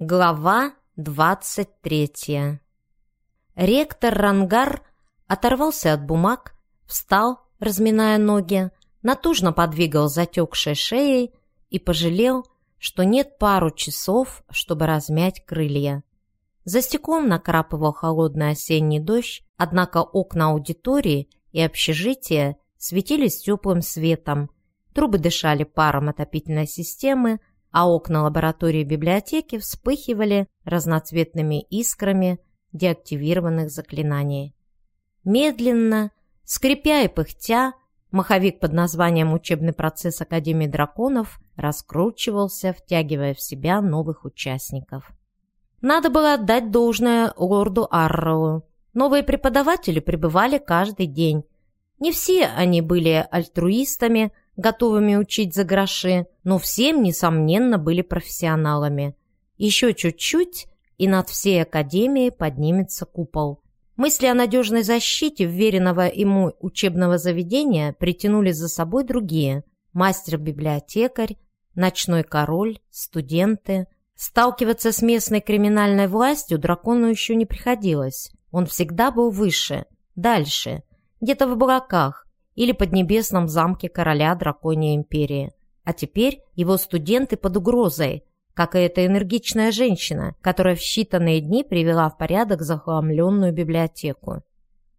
Глава двадцать третья Ректор Рангар оторвался от бумаг, встал, разминая ноги, натужно подвигал затекшей шеей и пожалел, что нет пару часов, чтобы размять крылья. За стеклом накрапывал холодный осенний дождь, однако окна аудитории и общежития светились теплым светом, трубы дышали паром отопительной системы, а окна лаборатории библиотеки вспыхивали разноцветными искрами деактивированных заклинаний. Медленно, скрипя и пыхтя, маховик под названием «Учебный процесс Академии драконов» раскручивался, втягивая в себя новых участников. Надо было отдать должное лорду Арроу. Новые преподаватели прибывали каждый день. Не все они были альтруистами, готовыми учить за гроши, но всем, несомненно, были профессионалами. Еще чуть-чуть, и над всей Академией поднимется купол. Мысли о надежной защите вверенного ему учебного заведения притянули за собой другие – мастер-библиотекарь, ночной король, студенты. Сталкиваться с местной криминальной властью дракону еще не приходилось. Он всегда был выше, дальше, где-то в облаках, или поднебесном замке короля драконьей империи. А теперь его студенты под угрозой, как и эта энергичная женщина, которая в считанные дни привела в порядок захламленную библиотеку.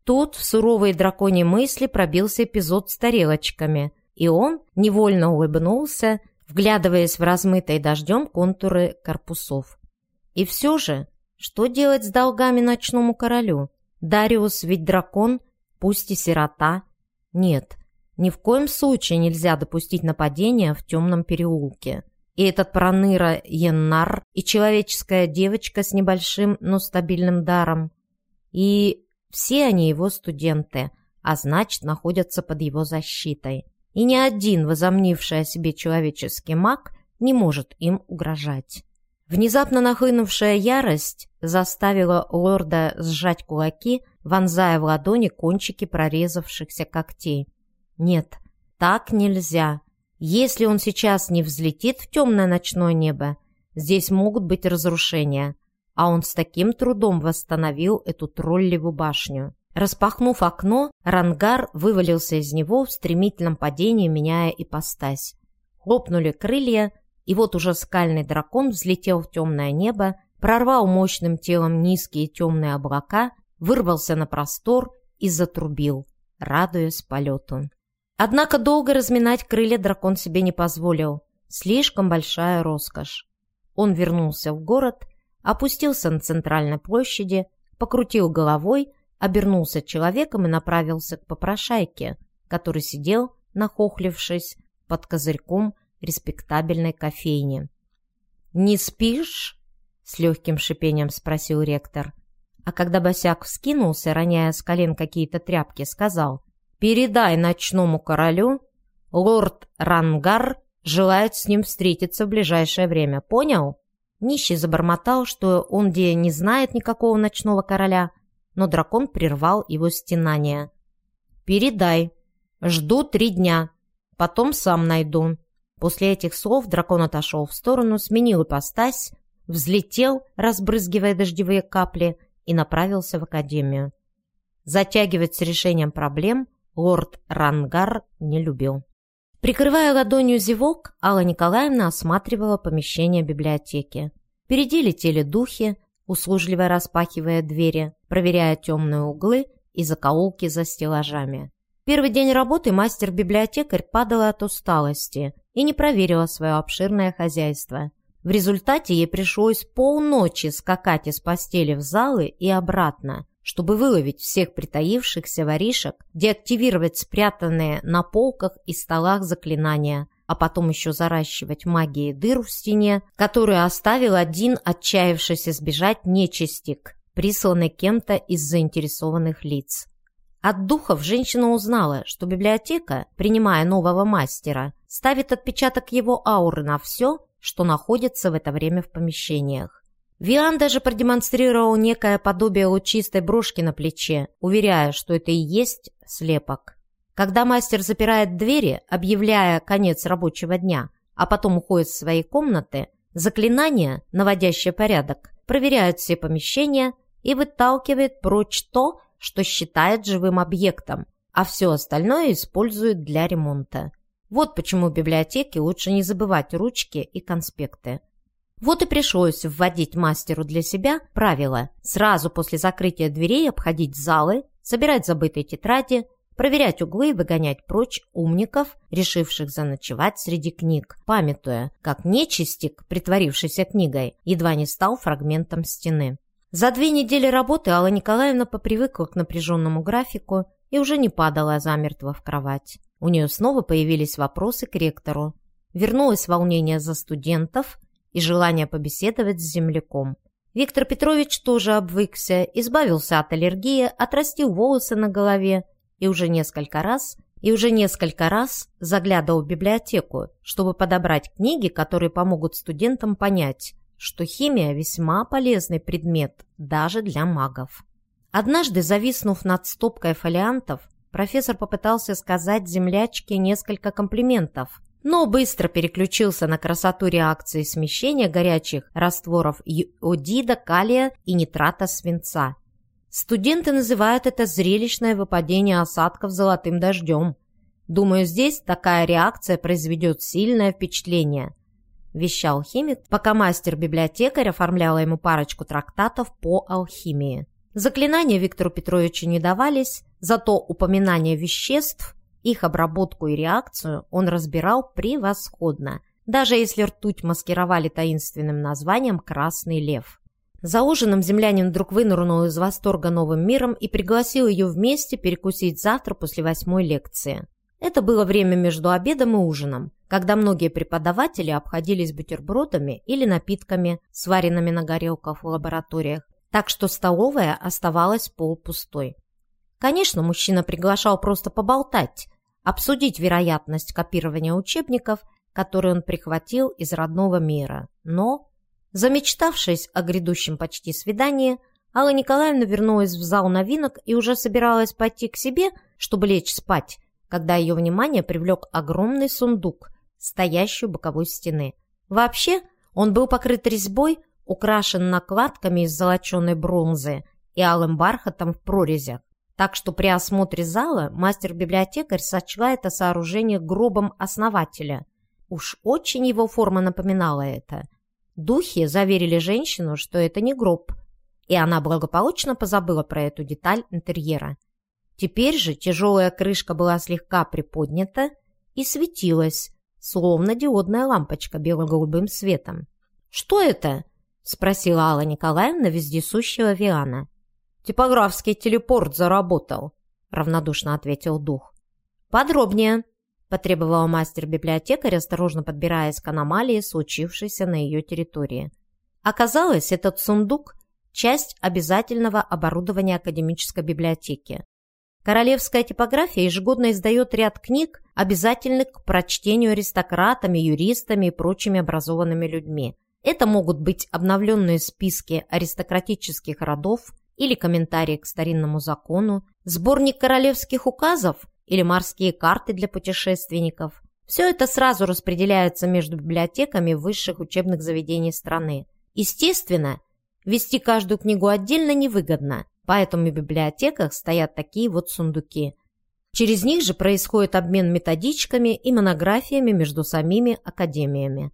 Тут в суровые драконьи мысли пробился эпизод с тарелочками, и он невольно улыбнулся, вглядываясь в размытые дождем контуры корпусов. И все же, что делать с долгами ночному королю? Дариус ведь дракон, пусть и сирота, нет, ни в коем случае нельзя допустить нападения в темном переулке. И этот проныра Яннар, и человеческая девочка с небольшим, но стабильным даром. И все они его студенты, а значит, находятся под его защитой. И ни один возомнивший о себе человеческий маг не может им угрожать. Внезапно нахлынувшая ярость заставила лорда сжать кулаки, вонзая в ладони кончики прорезавшихся когтей. Нет, так нельзя. Если он сейчас не взлетит в темное ночное небо, здесь могут быть разрушения. А он с таким трудом восстановил эту троллеву башню. Распахнув окно, Рангар вывалился из него в стремительном падении, меняя ипостась. Хлопнули крылья, и вот уже скальный дракон взлетел в темное небо, прорвал мощным телом низкие темные облака, вырвался на простор и затрубил, радуясь полету. Однако долго разминать крылья дракон себе не позволил. Слишком большая роскошь. Он вернулся в город, опустился на центральной площади, покрутил головой, обернулся человеком и направился к попрошайке, который сидел, нахохлившись, под козырьком респектабельной кофейни. «Не спишь?» — с легким шипением спросил ректор. А когда босяк вскинулся, роняя с колен какие-то тряпки, сказал «Передай ночному королю, лорд Рангар желает с ним встретиться в ближайшее время, понял?» Нищий забормотал, что он где не знает никакого ночного короля, но дракон прервал его стенание. «Передай. Жду три дня. Потом сам найду. После этих слов дракон отошел в сторону, сменил ипостась, взлетел, разбрызгивая дождевые капли, и направился в академию. Затягивать с решением проблем лорд Рангар не любил. Прикрывая ладонью зевок, Алла Николаевна осматривала помещение библиотеки. Впереди летели духи, услужливо распахивая двери, проверяя темные углы и закоулки за стеллажами. Первый день работы мастер-библиотекарь падала от усталости и не проверила свое обширное хозяйство. В результате ей пришлось полночи скакать из постели в залы и обратно, чтобы выловить всех притаившихся воришек, деактивировать спрятанные на полках и столах заклинания, а потом еще заращивать магией дыру в стене, которую оставил один отчаявшийся сбежать нечистик, присланный кем-то из заинтересованных лиц. От духов женщина узнала, что библиотека, принимая нового мастера, ставит отпечаток его ауры на все, что находится в это время в помещениях. Виан даже продемонстрировал некое подобие лучистой брошки на плече, уверяя, что это и есть слепок. Когда мастер запирает двери, объявляя конец рабочего дня, а потом уходит в свои комнаты, Заклинание, наводящее порядок, проверяет все помещения и выталкивает прочь то, что считает живым объектом, а все остальное использует для ремонта. Вот почему в библиотеке лучше не забывать ручки и конспекты. Вот и пришлось вводить мастеру для себя правило сразу после закрытия дверей обходить залы, собирать забытые тетради, проверять углы и выгонять прочь умников, решивших заночевать среди книг, памятуя, как нечистик, притворившийся книгой, едва не стал фрагментом стены. За две недели работы Алла Николаевна попривыкла к напряженному графику и уже не падала замертво в кровать. У нее снова появились вопросы к ректору. Вернулось волнение за студентов и желание побеседовать с земляком. Виктор Петрович тоже обвыкся, избавился от аллергии, отрастил волосы на голове и уже несколько раз и уже несколько раз заглядывал в библиотеку, чтобы подобрать книги, которые помогут студентам понять, что химия весьма полезный предмет даже для магов. Однажды, зависнув над стопкой фолиантов, профессор попытался сказать землячке несколько комплиментов, но быстро переключился на красоту реакции смещения горячих растворов иодида, калия и нитрата свинца. Студенты называют это зрелищное выпадение осадков золотым дождем. Думаю, здесь такая реакция произведет сильное впечатление. – вещал химик, пока мастер-библиотекарь оформляла ему парочку трактатов по алхимии. Заклинания Виктору Петровичу не давались, зато упоминание веществ, их обработку и реакцию он разбирал превосходно, даже если ртуть маскировали таинственным названием «Красный лев». За ужином землянин вдруг вынырнул из восторга новым миром и пригласил ее вместе перекусить завтра после восьмой лекции. Это было время между обедом и ужином, когда многие преподаватели обходились бутербродами или напитками, сваренными на горелках в лабораториях, так что столовая оставалась полупустой. Конечно, мужчина приглашал просто поболтать, обсудить вероятность копирования учебников, которые он прихватил из родного мира. Но, замечтавшись о грядущем почти свидании, Алла Николаевна вернулась в зал новинок и уже собиралась пойти к себе, чтобы лечь спать, когда ее внимание привлек огромный сундук, стоящий у боковой стены. Вообще, он был покрыт резьбой, украшен накладками из золоченой бронзы и алым бархатом в прорезях. Так что при осмотре зала мастер-библиотекарь сочла это сооружение гробом основателя. Уж очень его форма напоминала это. Духи заверили женщину, что это не гроб, и она благополучно позабыла про эту деталь интерьера. Теперь же тяжелая крышка была слегка приподнята и светилась, словно диодная лампочка бело-голубым светом. «Что это?» — спросила Алла Николаевна вездесущего Виана. «Типографский телепорт заработал», — равнодушно ответил дух. «Подробнее», — потребовал мастер-библиотекарь, осторожно подбираясь к аномалии, случившейся на ее территории. Оказалось, этот сундук — часть обязательного оборудования академической библиотеки. Королевская типография ежегодно издает ряд книг, обязательных к прочтению аристократами, юристами и прочими образованными людьми. Это могут быть обновленные списки аристократических родов или комментарии к старинному закону, сборник королевских указов или морские карты для путешественников. Все это сразу распределяется между библиотеками высших учебных заведений страны. Естественно, вести каждую книгу отдельно невыгодно – Поэтому в библиотеках стоят такие вот сундуки. Через них же происходит обмен методичками и монографиями между самими академиями.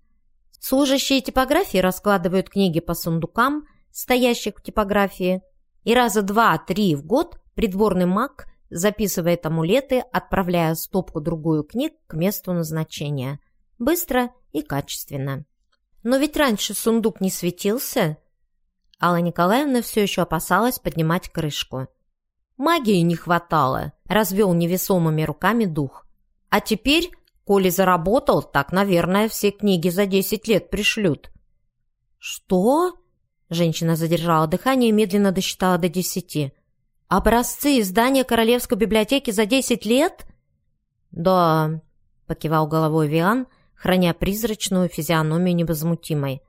Служащие типографии раскладывают книги по сундукам, стоящих в типографии, и раза два-три в год придворный маг записывает амулеты, отправляя стопку-другую книг к месту назначения. Быстро и качественно. Но ведь раньше сундук не светился, Алла Николаевна все еще опасалась поднимать крышку. «Магии не хватало», — развел невесомыми руками дух. «А теперь, коли заработал, так, наверное, все книги за десять лет пришлют». «Что?» — женщина задержала дыхание и медленно досчитала до десяти. «Образцы издания Королевской библиотеки за десять лет?» «Да», — покивал головой Виан, храня призрачную физиономию невозмутимой.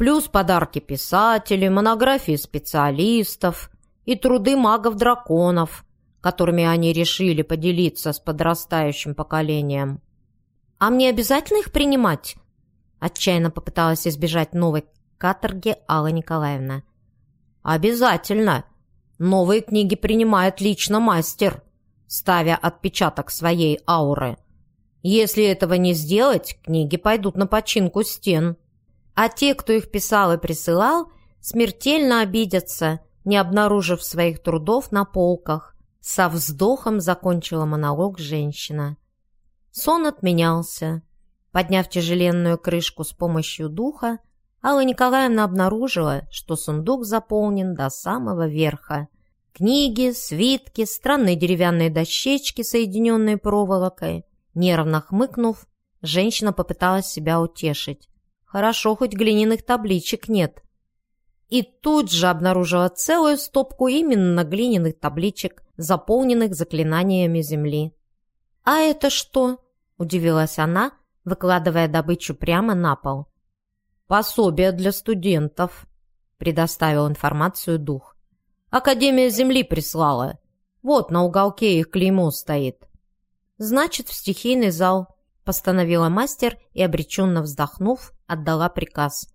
Плюс подарки писателей, монографии специалистов и труды магов-драконов, которыми они решили поделиться с подрастающим поколением. «А мне обязательно их принимать?» Отчаянно попыталась избежать новой каторги Алла Николаевна. «Обязательно! Новые книги принимает лично мастер, ставя отпечаток своей ауры. Если этого не сделать, книги пойдут на починку стен. А те, кто их писал и присылал, смертельно обидятся, не обнаружив своих трудов на полках. Со вздохом закончила монолог женщина. Сон отменялся. Подняв тяжеленную крышку с помощью духа, Алла Николаевна обнаружила, что сундук заполнен до самого верха. Книги, свитки, странные деревянные дощечки, соединенные проволокой. Нервно хмыкнув, женщина попыталась себя утешить. Хорошо, хоть глиняных табличек нет. И тут же обнаружила целую стопку именно глиняных табличек, заполненных заклинаниями земли. «А это что?» – удивилась она, выкладывая добычу прямо на пол. «Пособие для студентов», – предоставил информацию дух. «Академия Земли прислала. Вот на уголке их клеймо стоит». «Значит, в стихийный зал», – постановила мастер и, обреченно вздохнув, отдала приказ.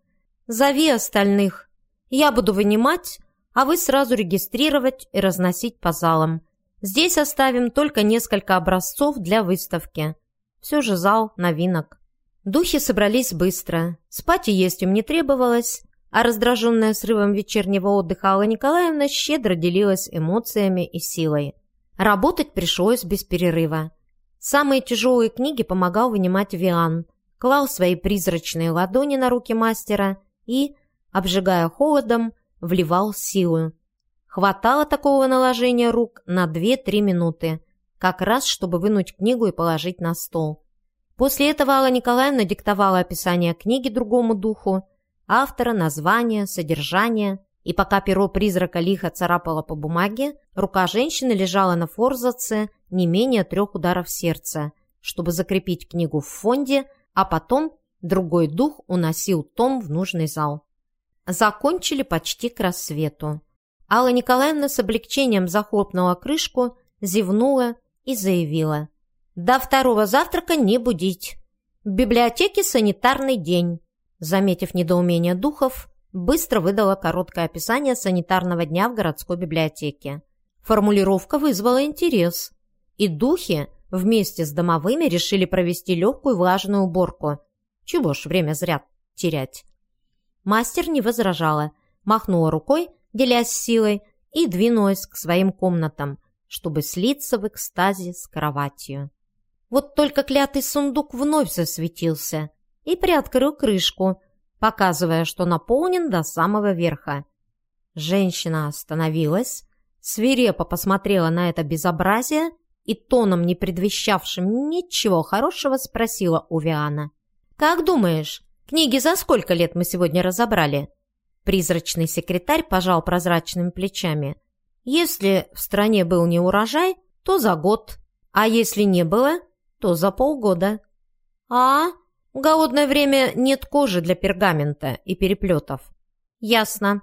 «Зови остальных. Я буду вынимать, а вы сразу регистрировать и разносить по залам. Здесь оставим только несколько образцов для выставки. Все же зал новинок». Духи собрались быстро. Спать и есть им не требовалось, а раздраженная срывом вечернего отдыха Алла Николаевна щедро делилась эмоциями и силой. Работать пришлось без перерыва. Самые тяжелые книги помогал вынимать Виан, клал свои призрачные ладони на руки мастера и, обжигая холодом, вливал силу. Хватало такого наложения рук на 2-3 минуты, как раз чтобы вынуть книгу и положить на стол. После этого Алла Николаевна диктовала описание книги другому духу, автора, название, содержание, и пока перо призрака лихо царапало по бумаге, рука женщины лежала на форзаце не менее трех ударов сердца, чтобы закрепить книгу в фонде, а потом другой дух уносил том в нужный зал. Закончили почти к рассвету. Алла Николаевна с облегчением захлопнула крышку, зевнула и заявила – до второго завтрака не будить. В библиотеке санитарный день. Заметив недоумение духов, быстро выдала короткое описание санитарного дня в городской библиотеке. Формулировка вызвала интерес. И духи вместе с домовыми решили провести легкую влажную уборку. Чего ж время зря терять. Мастер не возражала, махнула рукой, делясь силой, и двинулась к своим комнатам, чтобы слиться в экстазе с кроватью. Вот только клятый сундук вновь засветился и приоткрыл крышку, показывая, что наполнен до самого верха. Женщина остановилась, свирепо посмотрела на это безобразие и тоном, не предвещавшим ничего хорошего, спросила у Виана. «Как думаешь, книги за сколько лет мы сегодня разобрали?» Призрачный секретарь пожал прозрачными плечами. «Если в стране был не урожай, то за год, а если не было, то за полгода. А? В голодное время нет кожи для пергамента и переплетов. Ясно.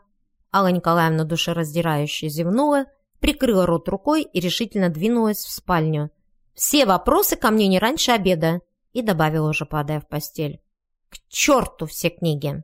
Алла Николаевна душераздирающе зевнула, прикрыла рот рукой и решительно двинулась в спальню. «Все вопросы ко мне не раньше обеда», и добавила уже, падая в постель. «К черту все книги!»